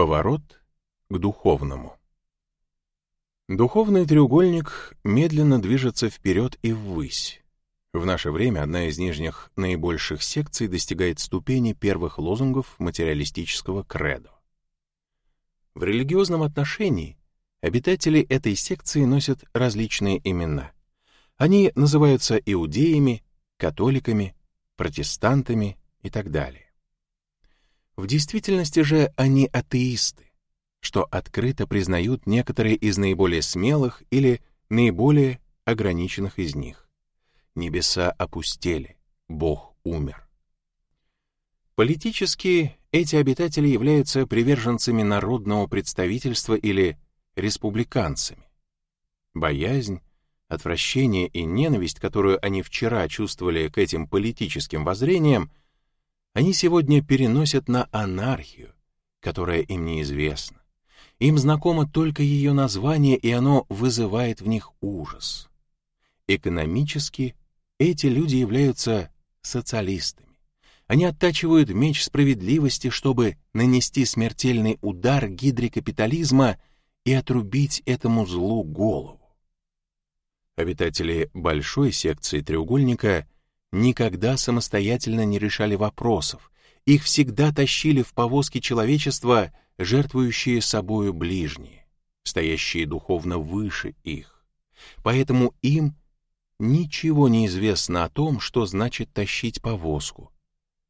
Поворот к духовному. Духовный треугольник медленно движется вперед и ввысь. В наше время одна из нижних наибольших секций достигает ступени первых лозунгов материалистического кредо. В религиозном отношении обитатели этой секции носят различные имена. Они называются иудеями, католиками, протестантами и так далее. В действительности же они атеисты, что открыто признают некоторые из наиболее смелых или наиболее ограниченных из них. Небеса опустели, Бог умер. Политически эти обитатели являются приверженцами народного представительства или республиканцами. Боязнь, отвращение и ненависть, которую они вчера чувствовали к этим политическим воззрениям, они сегодня переносят на анархию, которая им неизвестна. Им знакомо только ее название, и оно вызывает в них ужас. Экономически эти люди являются социалистами. Они оттачивают меч справедливости, чтобы нанести смертельный удар гидре капитализма и отрубить этому злу голову. Обитатели большой секции треугольника никогда самостоятельно не решали вопросов, их всегда тащили в повозки человечества, жертвующие собою ближние, стоящие духовно выше их. Поэтому им ничего не известно о том, что значит тащить повозку.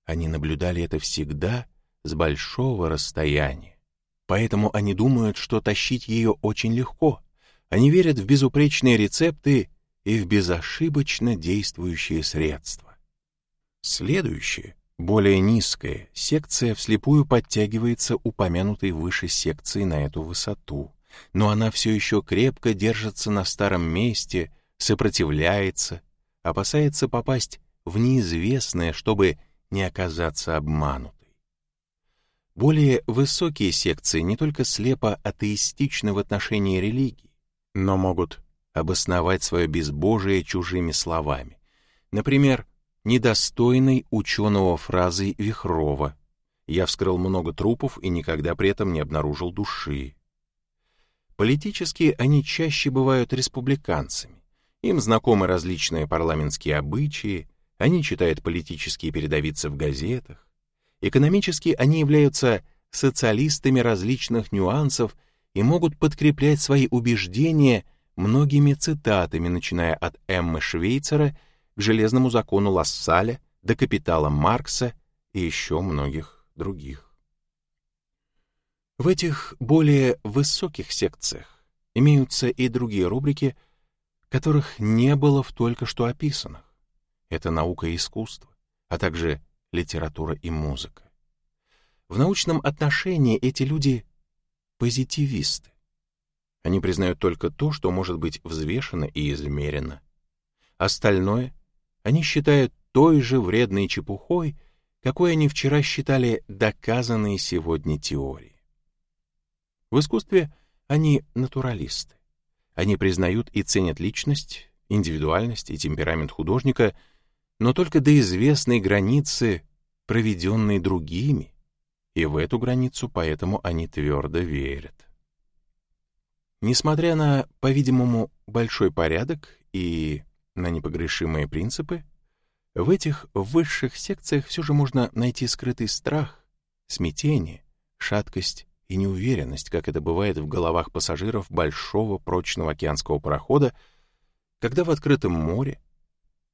Они наблюдали это всегда с большого расстояния. Поэтому они думают, что тащить ее очень легко. Они верят в безупречные рецепты и в безошибочно действующие средства. Следующее, более низкая, секция вслепую подтягивается упомянутой выше секции на эту высоту, но она все еще крепко держится на старом месте, сопротивляется, опасается попасть в неизвестное, чтобы не оказаться обманутой. Более высокие секции не только слепо атеистичны в отношении религии, но могут обосновать свое безбожие чужими словами. Например, недостойной ученого фразой Вихрова «Я вскрыл много трупов и никогда при этом не обнаружил души». Политически они чаще бывают республиканцами. Им знакомы различные парламентские обычаи, они читают политические передовицы в газетах. Экономически они являются социалистами различных нюансов и могут подкреплять свои убеждения – многими цитатами, начиная от Эммы Швейцера к железному закону Лассаля до капитала Маркса и еще многих других. В этих более высоких секциях имеются и другие рубрики, которых не было в только что описанных. Это наука и искусство, а также литература и музыка. В научном отношении эти люди — позитивисты. Они признают только то, что может быть взвешено и измерено. Остальное они считают той же вредной чепухой, какой они вчера считали доказанные сегодня теории. В искусстве они натуралисты. Они признают и ценят личность, индивидуальность и темперамент художника, но только до известной границы, проведенной другими, и в эту границу поэтому они твердо верят. Несмотря на, по-видимому, большой порядок и на непогрешимые принципы, в этих высших секциях все же можно найти скрытый страх, смятение, шаткость и неуверенность, как это бывает в головах пассажиров большого прочного океанского парохода, когда в открытом море,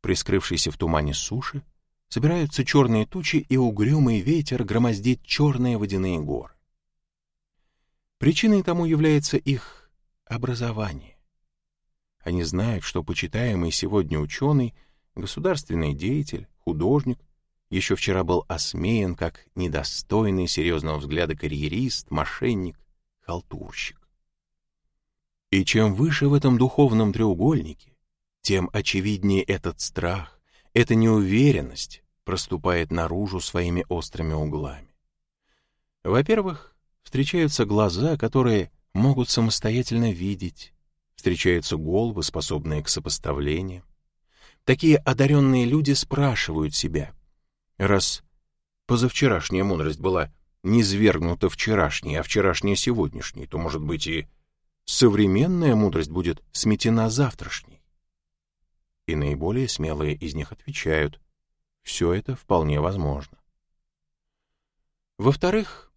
прискрывшейся в тумане суши, собираются черные тучи и угрюмый ветер громоздит черные водяные горы. Причиной тому является их образование. Они знают, что почитаемый сегодня ученый, государственный деятель, художник, еще вчера был осмеян как недостойный серьезного взгляда карьерист, мошенник, халтурщик. И чем выше в этом духовном треугольнике, тем очевиднее этот страх, эта неуверенность проступает наружу своими острыми углами. Во-первых, встречаются глаза, которые могут самостоятельно видеть, встречаются головы, способные к сопоставлению. Такие одаренные люди спрашивают себя, раз позавчерашняя мудрость была не свергнуто вчерашней, а вчерашнее сегодняшней, то, может быть, и современная мудрость будет сметена завтрашней. И наиболее смелые из них отвечают, все это вполне возможно. Во-вторых,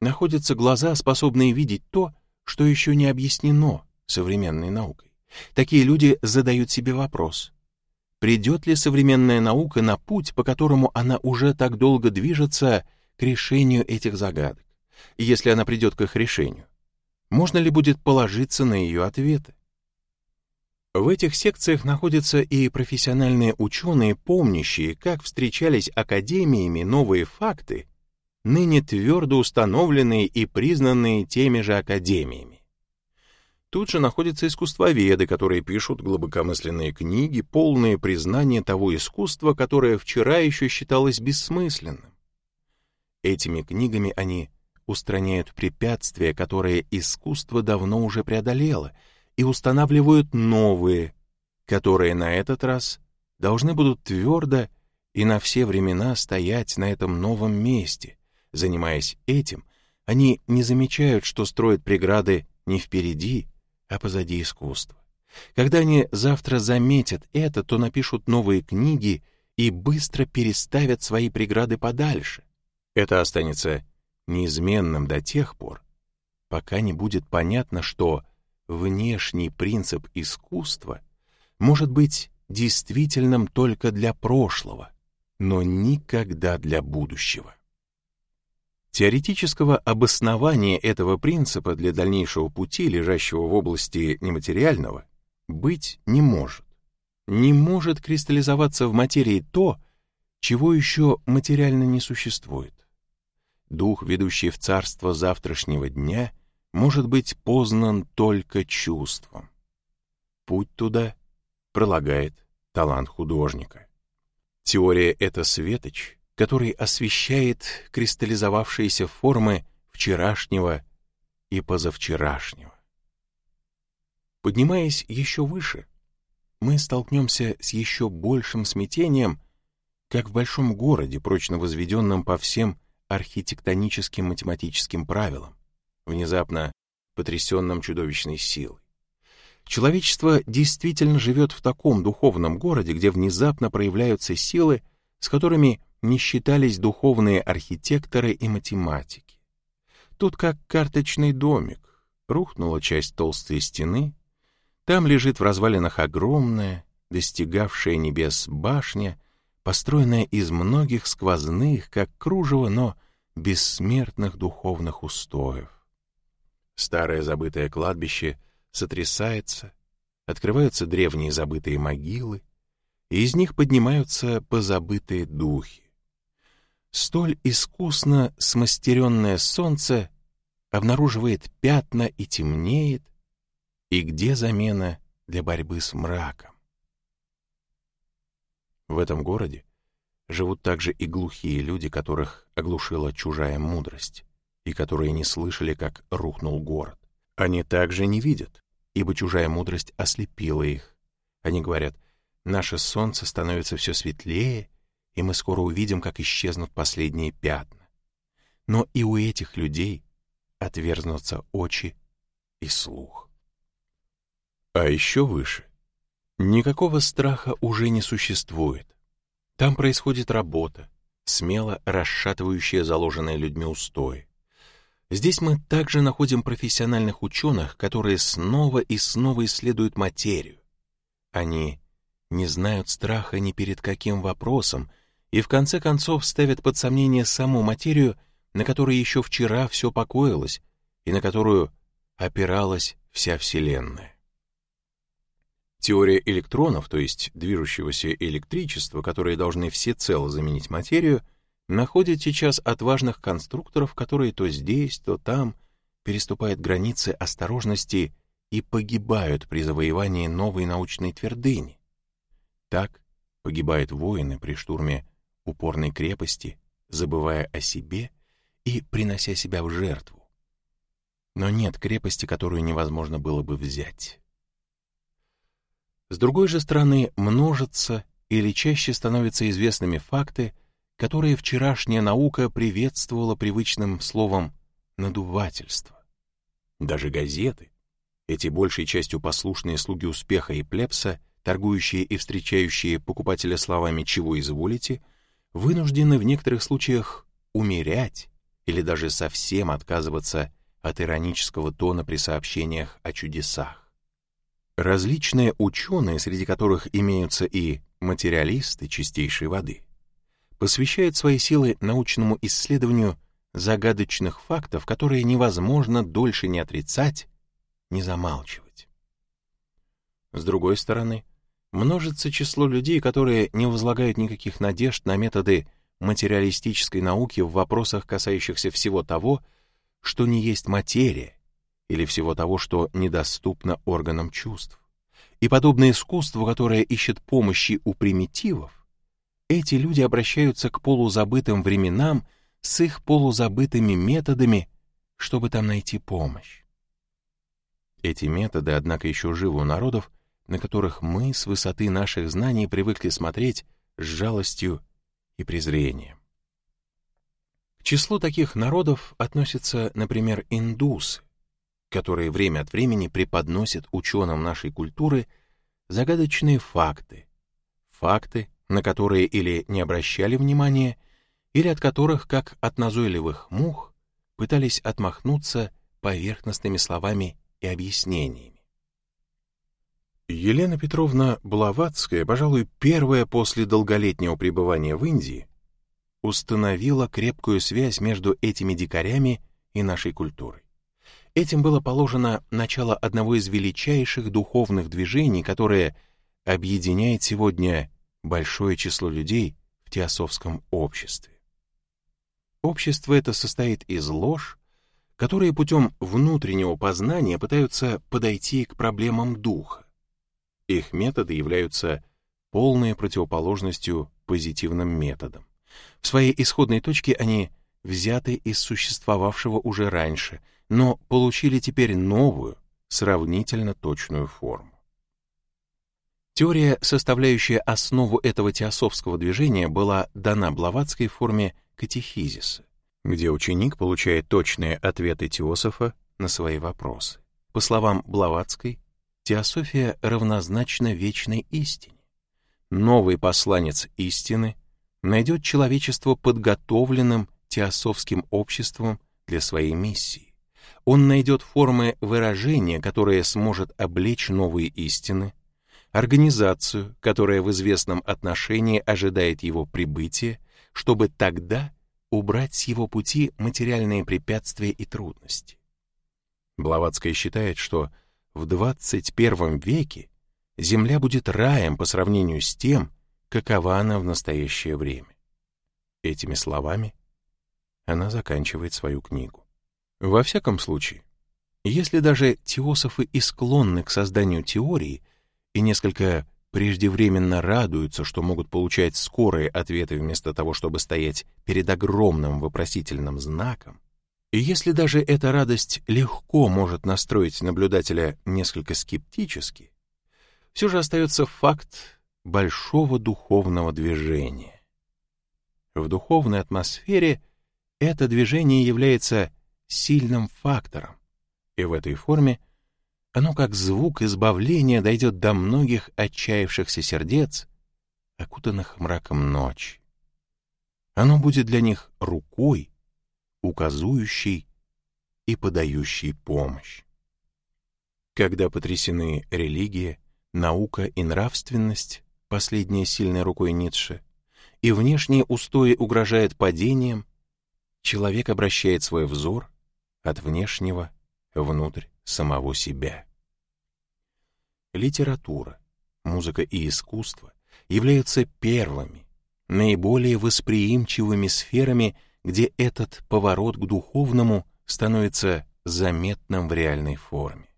находятся глаза, способные видеть то, что еще не объяснено современной наукой. Такие люди задают себе вопрос, придет ли современная наука на путь, по которому она уже так долго движется к решению этих загадок? Если она придет к их решению, можно ли будет положиться на ее ответы? В этих секциях находятся и профессиональные ученые, помнящие, как встречались академиями новые факты, ныне твердо установленные и признанные теми же академиями. Тут же находятся искусствоведы, которые пишут глубокомысленные книги, полные признания того искусства, которое вчера еще считалось бессмысленным. Этими книгами они устраняют препятствия, которые искусство давно уже преодолело, и устанавливают новые, которые на этот раз должны будут твердо и на все времена стоять на этом новом месте. Занимаясь этим, они не замечают, что строят преграды не впереди, а позади искусства. Когда они завтра заметят это, то напишут новые книги и быстро переставят свои преграды подальше. Это останется неизменным до тех пор, пока не будет понятно, что внешний принцип искусства может быть действительным только для прошлого, но никогда для будущего. Теоретического обоснования этого принципа для дальнейшего пути, лежащего в области нематериального, быть не может. Не может кристаллизоваться в материи то, чего еще материально не существует. Дух, ведущий в царство завтрашнего дня, может быть познан только чувством. Путь туда пролагает талант художника. Теория — это светоч, который освещает кристаллизовавшиеся формы вчерашнего и позавчерашнего. Поднимаясь еще выше, мы столкнемся с еще большим смятением, как в большом городе, прочно возведенном по всем архитектоническим математическим правилам, внезапно потрясенным чудовищной силой. Человечество действительно живет в таком духовном городе, где внезапно проявляются силы, с которыми не считались духовные архитекторы и математики. Тут как карточный домик. Рухнула часть толстой стены, там лежит в развалинах огромная, достигавшая небес башня, построенная из многих сквозных, как кружево, но бессмертных духовных устоев. Старое забытое кладбище сотрясается, открываются древние забытые могилы, и из них поднимаются позабытые духи. Столь искусно смастеренное солнце обнаруживает пятна и темнеет, и где замена для борьбы с мраком? В этом городе живут также и глухие люди, которых оглушила чужая мудрость, и которые не слышали, как рухнул город. Они также не видят, ибо чужая мудрость ослепила их. Они говорят, наше солнце становится все светлее, и мы скоро увидим, как исчезнут последние пятна. Но и у этих людей отверзнутся очи и слух. А еще выше. Никакого страха уже не существует. Там происходит работа, смело расшатывающая заложенные людьми устои. Здесь мы также находим профессиональных ученых, которые снова и снова исследуют материю. Они не знают страха ни перед каким вопросом, и в конце концов ставят под сомнение саму материю, на которой еще вчера все покоилось и на которую опиралась вся Вселенная. Теория электронов, то есть движущегося электричества, которые должны всецело заменить материю, находит сейчас отважных конструкторов, которые то здесь, то там переступают границы осторожности и погибают при завоевании новой научной твердыни. Так погибают воины при штурме упорной крепости, забывая о себе и принося себя в жертву. Но нет крепости, которую невозможно было бы взять. С другой же стороны, множатся или чаще становятся известными факты, которые вчерашняя наука приветствовала привычным словом «надувательство». Даже газеты, эти большей частью послушные слуги успеха и плебса, торгующие и встречающие покупателя словами «чего изволите», вынуждены в некоторых случаях умерять или даже совсем отказываться от иронического тона при сообщениях о чудесах. Различные ученые, среди которых имеются и материалисты чистейшей воды, посвящают свои силы научному исследованию загадочных фактов, которые невозможно дольше не отрицать, не замалчивать. С другой стороны, множится число людей, которые не возлагают никаких надежд на методы материалистической науки в вопросах, касающихся всего того, что не есть материя, или всего того, что недоступно органам чувств. И подобно искусству, которое ищет помощи у примитивов, эти люди обращаются к полузабытым временам с их полузабытыми методами, чтобы там найти помощь. Эти методы, однако, еще живы у народов, на которых мы с высоты наших знаний привыкли смотреть с жалостью и презрением. К числу таких народов относятся, например, индусы, которые время от времени преподносят ученым нашей культуры загадочные факты, факты, на которые или не обращали внимания, или от которых, как от назойливых мух, пытались отмахнуться поверхностными словами и объяснениями. Елена Петровна Блаватская, пожалуй, первая после долголетнего пребывания в Индии, установила крепкую связь между этими дикарями и нашей культурой. Этим было положено начало одного из величайших духовных движений, которое объединяет сегодня большое число людей в теософском обществе. Общество это состоит из лож, которые путем внутреннего познания пытаются подойти к проблемам духа, их методы являются полной противоположностью позитивным методам. В своей исходной точке они взяты из существовавшего уже раньше, но получили теперь новую, сравнительно точную форму. Теория, составляющая основу этого теософского движения, была дана Блаватской форме катехизиса, где ученик получает точные ответы теософа на свои вопросы. По словам Блаватской, Теософия равнозначна вечной истине. Новый посланец истины найдет человечество подготовленным теософским обществом для своей миссии. Он найдет формы выражения, которые сможет облечь новые истины, организацию, которая в известном отношении ожидает его прибытия, чтобы тогда убрать с его пути материальные препятствия и трудности. Блаватская считает, что в 21 веке Земля будет раем по сравнению с тем, какова она в настоящее время. Этими словами она заканчивает свою книгу. Во всяком случае, если даже теософы и склонны к созданию теории и несколько преждевременно радуются, что могут получать скорые ответы вместо того, чтобы стоять перед огромным вопросительным знаком, и если даже эта радость легко может настроить наблюдателя несколько скептически, все же остается факт большого духовного движения. В духовной атмосфере это движение является сильным фактором, и в этой форме оно как звук избавления дойдет до многих отчаявшихся сердец, окутанных мраком ночи. Оно будет для них рукой, указующий и подающий помощь. Когда потрясены религия, наука и нравственность, последняя сильной рукой Ницше, и внешние устои угрожают падением, человек обращает свой взор от внешнего внутрь самого себя. Литература, музыка и искусство являются первыми, наиболее восприимчивыми сферами где этот поворот к духовному становится заметным в реальной форме.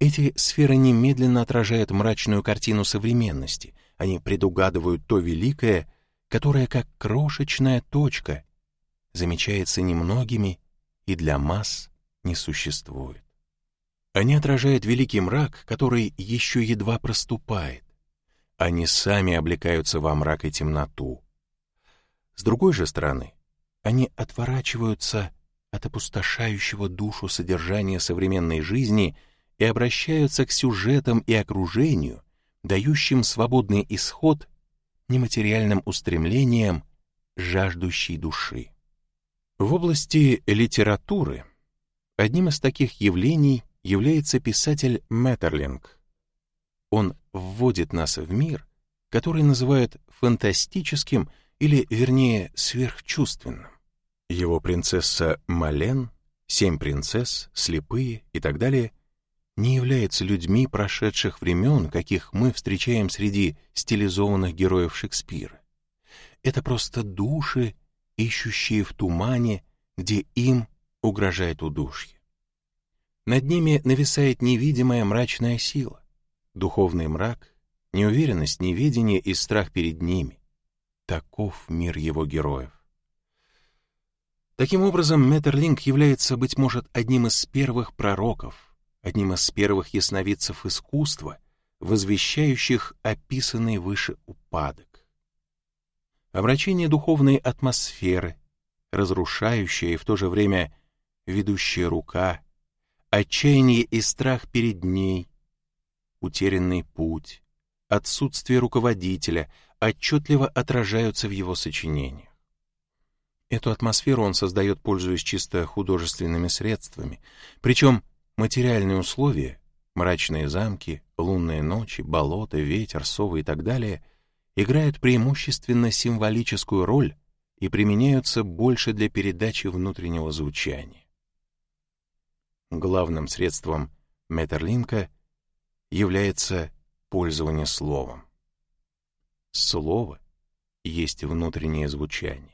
Эти сферы немедленно отражают мрачную картину современности, они предугадывают то великое, которое, как крошечная точка, замечается немногими и для масс не существует. Они отражают великий мрак, который еще едва проступает. Они сами облекаются во мрак и темноту, С другой же стороны, они отворачиваются от опустошающего душу содержания современной жизни и обращаются к сюжетам и окружению, дающим свободный исход нематериальным устремлениям жаждущей души. В области литературы одним из таких явлений является писатель Мэттерлинг. Он вводит нас в мир, который называют фантастическим или, вернее, сверхчувственным. Его принцесса Мален, семь принцесс, слепые и так далее не являются людьми прошедших времен, каких мы встречаем среди стилизованных героев Шекспира. Это просто души, ищущие в тумане, где им угрожает удушье. Над ними нависает невидимая мрачная сила, духовный мрак, неуверенность, неведение и страх перед ними. Таков мир его героев. Таким образом, Меттерлинг является, быть может, одним из первых пророков, одним из первых ясновидцев искусства, возвещающих описанный выше упадок. Обращение духовной атмосферы, разрушающая и в то же время ведущая рука, отчаяние и страх перед ней, утерянный путь, отсутствие руководителя отчетливо отражаются в его сочинениях. Эту атмосферу он создает, пользуясь чисто художественными средствами. Причем материальные условия, мрачные замки, лунные ночи, болота, ветер, совы и так далее, играют преимущественно символическую роль и применяются больше для передачи внутреннего звучания. Главным средством Метерлинка является пользование словом. Слово есть внутреннее звучание.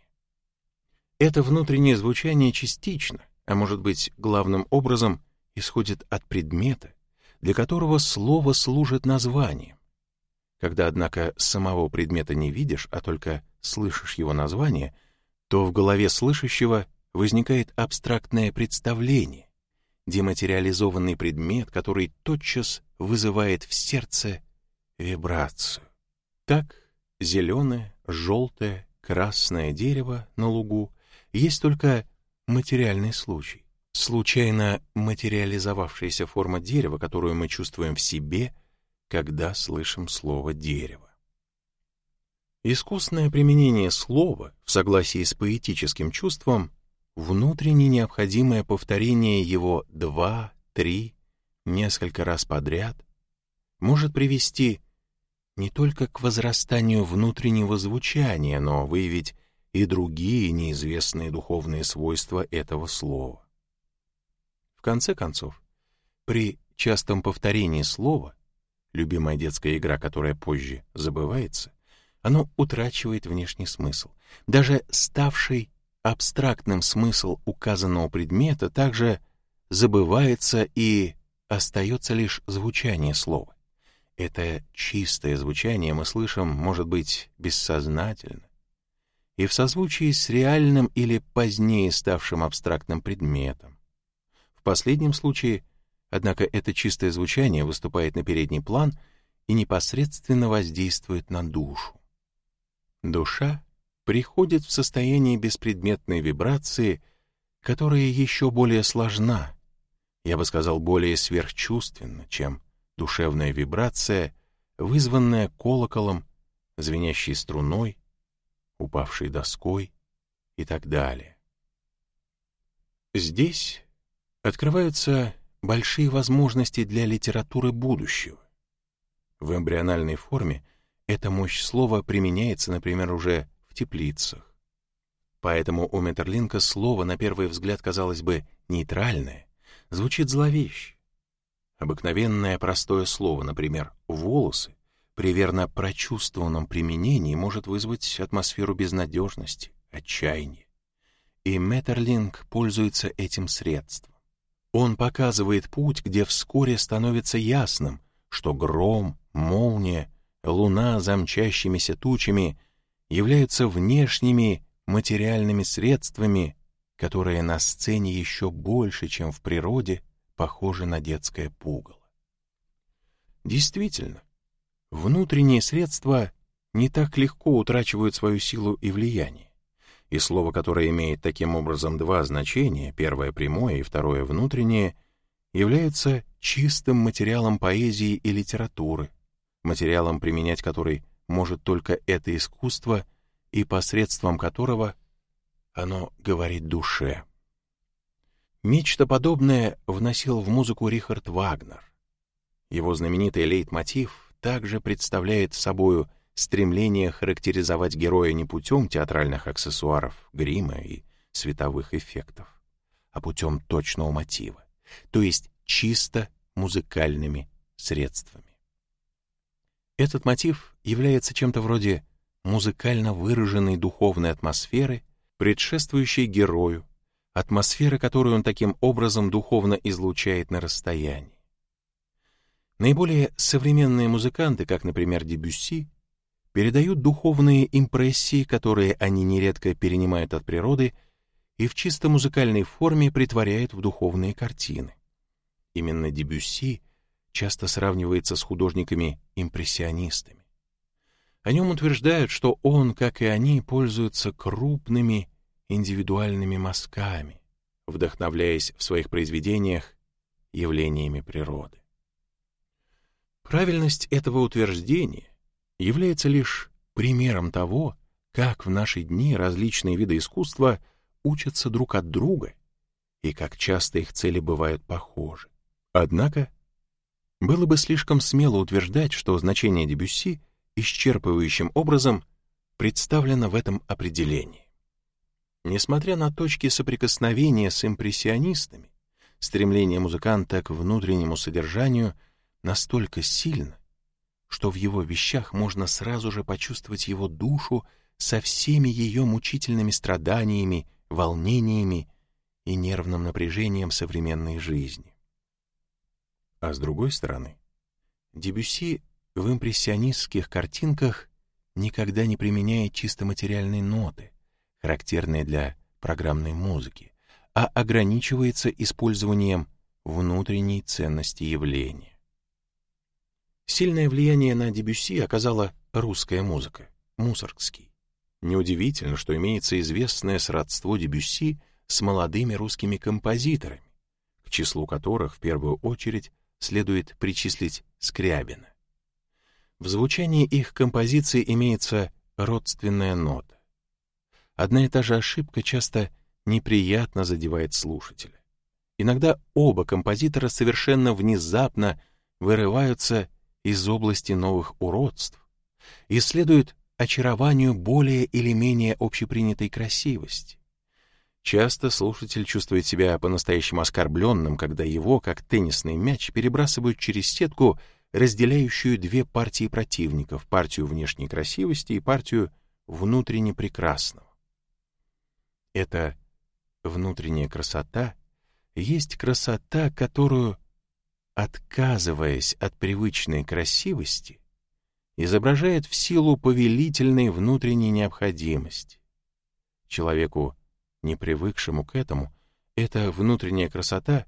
Это внутреннее звучание частично, а может быть, главным образом исходит от предмета, для которого слово служит названием. Когда, однако, самого предмета не видишь, а только слышишь его название, то в голове слышащего возникает абстрактное представление, дематериализованный предмет, который тотчас вызывает в сердце вибрацию. Так зеленое, желтое, красное дерево на лугу есть только материальный случай, случайно материализовавшаяся форма дерева, которую мы чувствуем в себе, когда слышим слово «дерево». Искусное применение слова в согласии с поэтическим чувством внутренне необходимое повторение его два, три, несколько раз подряд может привести не только к возрастанию внутреннего звучания, но выявить и другие неизвестные духовные свойства этого слова. В конце концов, при частом повторении слова, любимая детская игра, которая позже забывается, оно утрачивает внешний смысл. Даже ставший абстрактным смысл указанного предмета также забывается и остается лишь звучание слова. Это чистое звучание мы слышим, может быть, бессознательно, и в созвучии с реальным или позднее ставшим абстрактным предметом. В последнем случае, однако, это чистое звучание выступает на передний план и непосредственно воздействует на душу. Душа приходит в состояние беспредметной вибрации, которая еще более сложна, я бы сказал, более сверхчувственна, чем душевная вибрация, вызванная колоколом, звенящей струной, упавшей доской и так далее. Здесь открываются большие возможности для литературы будущего. В эмбриональной форме эта мощь слова применяется, например, уже в теплицах. Поэтому у Метерлинка слово, на первый взгляд, казалось бы, нейтральное, звучит зловеще. Обыкновенное простое слово, например, «волосы», при верно прочувствованном применении может вызвать атмосферу безнадежности, отчаяния. И Меттерлинг пользуется этим средством. Он показывает путь, где вскоре становится ясным, что гром, молния, луна за мчащимися тучами являются внешними материальными средствами, которые на сцене еще больше, чем в природе, похожи на детское пугало. Действительно, внутренние средства не так легко утрачивают свою силу и влияние. и слово, которое имеет таким образом два значения, первое прямое и второе внутреннее, является чистым материалом поэзии и литературы, материалом, применять который может только это искусство и посредством которого оно говорит душе. Нечто подобное вносил в музыку Рихард Вагнер. Его знаменитый лейтмотив также представляет собою стремление характеризовать героя не путем театральных аксессуаров, грима и световых эффектов, а путем точного мотива, то есть чисто музыкальными средствами. Этот мотив является чем-то вроде музыкально выраженной духовной атмосферы, предшествующей герою, атмосферы, которую он таким образом духовно излучает на расстоянии. Наиболее современные музыканты, как, например, Дебюсси, передают духовные импрессии, которые они нередко перенимают от природы и в чисто музыкальной форме притворяют в духовные картины. Именно Дебюсси часто сравнивается с художниками-импрессионистами. О нем утверждают, что он, как и они, пользуется крупными индивидуальными мазками, вдохновляясь в своих произведениях явлениями природы. Правильность этого утверждения является лишь примером того, как в наши дни различные виды искусства учатся друг от друга и как часто их цели бывают похожи. Однако, было бы слишком смело утверждать, что значение Дебюсси исчерпывающим образом представлено в этом определении. Несмотря на точки соприкосновения с импрессионистами, стремление музыканта к внутреннему содержанию настолько сильно, что в его вещах можно сразу же почувствовать его душу со всеми ее мучительными страданиями, волнениями и нервным напряжением современной жизни. А с другой стороны, Дебюсси в импрессионистских картинках никогда не применяет чисто материальные ноты, характерные для программной музыки, а ограничивается использованием внутренней ценности явления. Сильное влияние на Дебюсси оказала русская музыка, Мусоргский. Неудивительно, что имеется известное сродство Дебюсси с молодыми русскими композиторами, к числу которых в первую очередь следует причислить Скрябина. В звучании их композиций имеется родственная нота. Одна и та же ошибка часто неприятно задевает слушателя. Иногда оба композитора совершенно внезапно вырываются из области новых уродств и следует очарованию более или менее общепринятой красивости. Часто слушатель чувствует себя по-настоящему оскорбленным, когда его, как теннисный мяч, перебрасывают через сетку, разделяющую две партии противников, партию внешней красивости и партию внутренне прекрасного. Эта внутренняя красота есть красота, которую отказываясь от привычной красивости, изображает в силу повелительной внутренней необходимости. Человеку, не привыкшему к этому, эта внутренняя красота,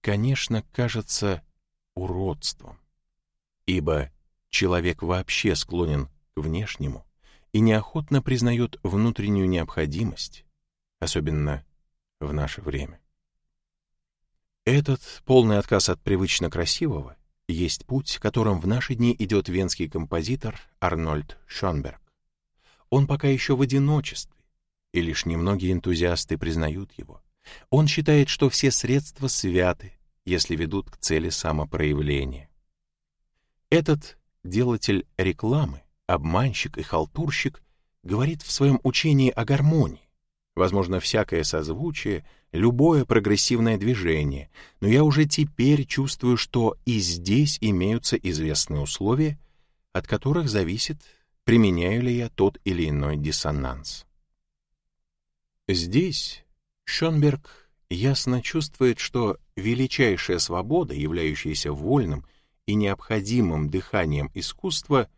конечно, кажется уродством, ибо человек вообще склонен к внешнему и неохотно признает внутреннюю необходимость, особенно в наше время. Этот полный отказ от привычно красивого есть путь, которым в наши дни идет венский композитор Арнольд Шонберг. Он пока еще в одиночестве, и лишь немногие энтузиасты признают его. Он считает, что все средства святы, если ведут к цели самопроявления. Этот делатель рекламы, обманщик и халтурщик говорит в своем учении о гармонии, возможно, всякое созвучие, любое прогрессивное движение, но я уже теперь чувствую, что и здесь имеются известные условия, от которых зависит, применяю ли я тот или иной диссонанс. Здесь Шонберг ясно чувствует, что величайшая свобода, являющаяся вольным и необходимым дыханием искусства,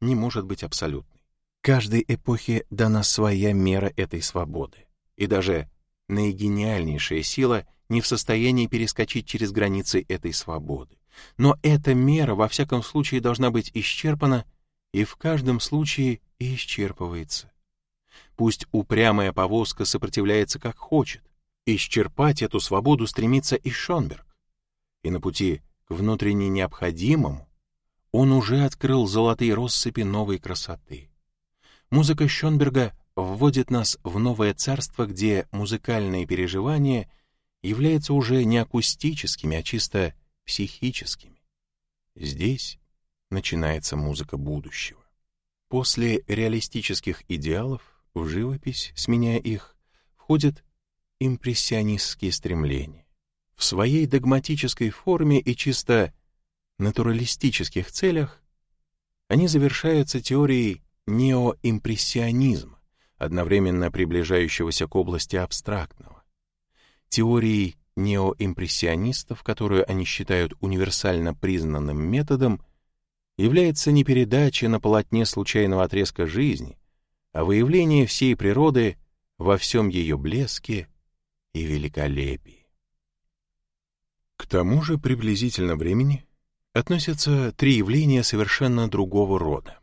не может быть абсолютной. Каждой эпохе дана своя мера этой свободы, и даже наигениальнейшая сила не в состоянии перескочить через границы этой свободы. Но эта мера во всяком случае должна быть исчерпана и в каждом случае исчерпывается. пусть упрямая повозка сопротивляется как хочет. Исчерпать эту свободу стремится и Шонберг. И на пути к внутренне необходимому он уже открыл золотые россыпи новой красоты. Музыка Шонберга вводит нас в новое царство, где музыкальные переживания являются уже не акустическими, а чисто психическими. Здесь начинается музыка будущего. После реалистических идеалов в живопись, сменяя их, входят импрессионистские стремления. В своей догматической форме и чисто натуралистических целях они завершаются теорией неоимпрессионизма, одновременно приближающегося к области абстрактного. Теорией неоимпрессионистов, которую они считают универсально признанным методом, является не передача на полотне случайного отрезка жизни, а выявление всей природы во всем ее блеске и великолепии. К тому же приблизительно времени относятся три явления совершенно другого рода.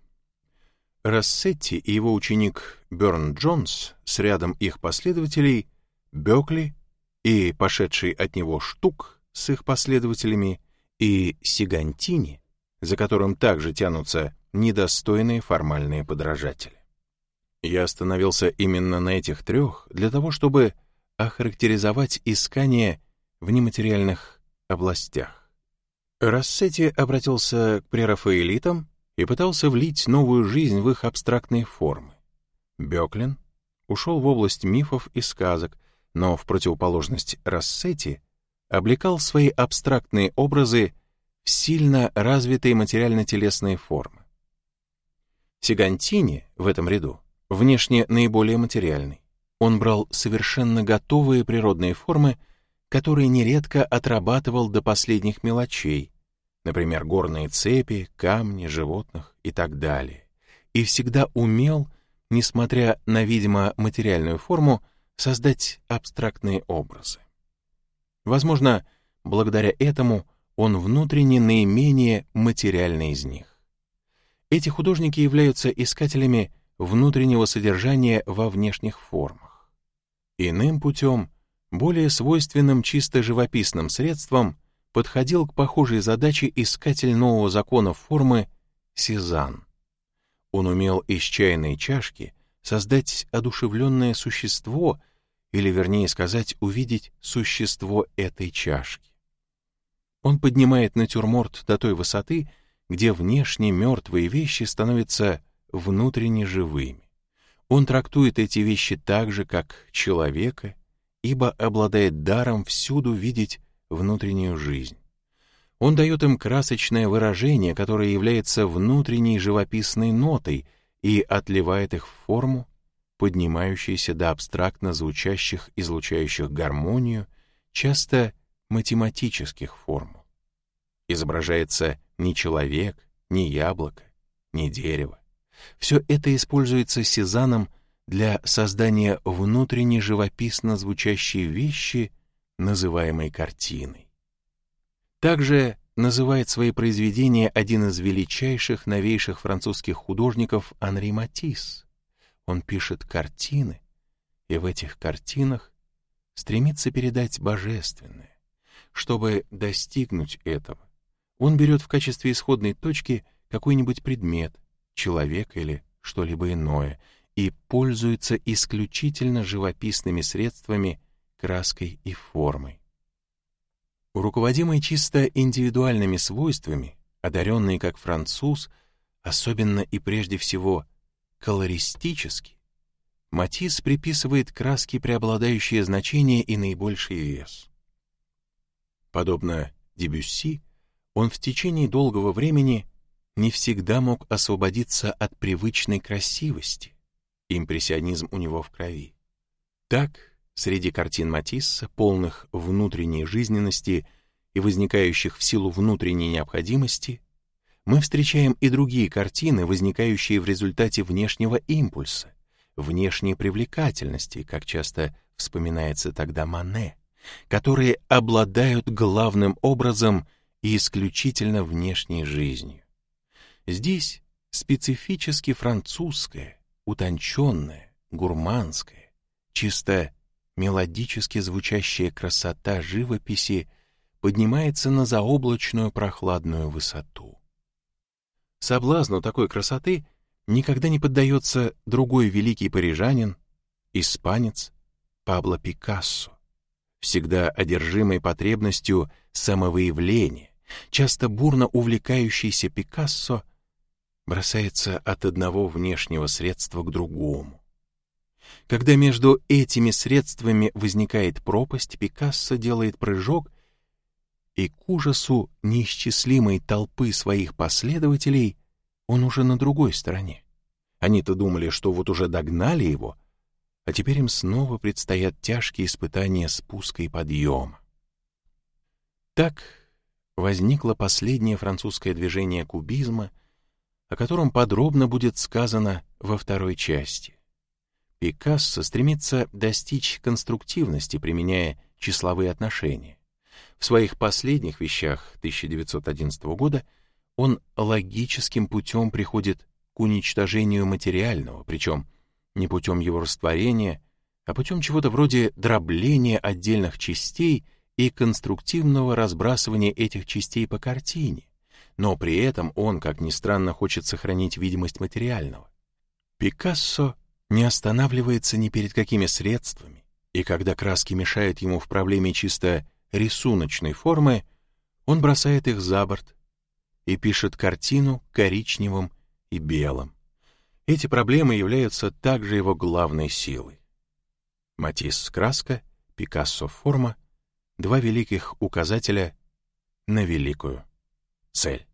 Рассетти и его ученик Бёрн Джонс с рядом их последователей, Бёкли и пошедший от него Штук с их последователями и Сигантини, за которым также тянутся недостойные формальные подражатели. Я остановился именно на этих трех для того, чтобы охарактеризовать искание в нематериальных областях. Рассетти обратился к прерафаэлитам и пытался влить новую жизнь в их абстрактные формы. Бёклин ушел в область мифов и сказок, но в противоположность Рассети облекал свои абстрактные образы в сильно развитые материально-телесные формы. Сигантини в этом ряду внешне наиболее материальный. Он брал совершенно готовые природные формы, которые нередко отрабатывал до последних мелочей, например, горные цепи, камни, животных и так далее, и всегда умел, несмотря на, видимо, материальную форму, создать абстрактные образы. Возможно, благодаря этому он внутренне наименее материальный из них. Эти художники являются искателями внутреннего содержания во внешних формах. Иным путем, более свойственным чисто живописным средством, подходил к похожей задаче искатель нового закона формы Сезанн. Он умел из чайной чашки создать одушевленное существо, или, вернее сказать, увидеть существо этой чашки. Он поднимает натюрморт до той высоты, где внешне мертвые вещи становятся внутренне живыми. Он трактует эти вещи так же, как человека, ибо обладает даром всюду видеть внутреннюю жизнь. Он дает им красочное выражение, которое является внутренней живописной нотой и отливает их в форму, поднимающуюся до абстрактно звучащих, излучающих гармонию, часто математических формул. Изображается не человек, не яблоко, не дерево. Все это используется Сезаном для создания внутренне живописно звучащей вещи, называемой картиной. Также называет свои произведения один из величайших, новейших французских художников Анри Матисс. Он пишет картины, и в этих картинах стремится передать божественное. Чтобы достигнуть этого, он берет в качестве исходной точки какой-нибудь предмет, человек или что-либо иное, и пользуется исключительно живописными средствами, краской и формой. Руководимый чисто индивидуальными свойствами, одаренный как француз, особенно и прежде всего колористически, Матисс приписывает краске преобладающее значение и наибольший вес. Подобно Дебюсси, он в течение долгого времени не всегда мог освободиться от привычной красивости. Импрессионизм у него в крови. Так, Среди картин Матисса, полных внутренней жизненности и возникающих в силу внутренней необходимости, мы встречаем и другие картины, возникающие в результате внешнего импульса, внешней привлекательности, как часто вспоминается тогда Мане, которые обладают главным образом и исключительно внешней жизнью. Здесь специфически французское, утонченное, гурманская, чисто мелодически звучащая красота живописи поднимается на заоблачную прохладную высоту. Соблазну такой красоты никогда не поддается другой великий парижанин, испанец Пабло Пикассо, всегда одержимый потребностью самовыявления, часто бурно увлекающийся Пикассо, бросается от одного внешнего средства к другому. Когда между этими средствами возникает пропасть, Пикассо делает прыжок, и к ужасу неисчислимой толпы своих последователей он уже на другой стороне. Они-то думали, что вот уже догнали его, а теперь им снова предстоят тяжкие испытания спуска и подъема. Так возникло последнее французское движение кубизма, о котором подробно будет сказано во второй части. Пикассо стремится достичь конструктивности, применяя числовые отношения. В своих последних вещах 1911 года он логическим путем приходит к уничтожению материального, причем не путем его растворения, а путем чего-то вроде дробления отдельных частей и конструктивного разбрасывания этих частей по картине, но при этом он, как ни странно, хочет сохранить видимость материального. Пикассо не останавливается ни перед какими средствами, и когда краски мешают ему в проблеме чисто рисуночной формы, он бросает их за борт и пишет картину коричневым и белым. Эти проблемы являются также его главной силой. Матисс — краска, Пикассо — форма, два великих указателя на великую цель.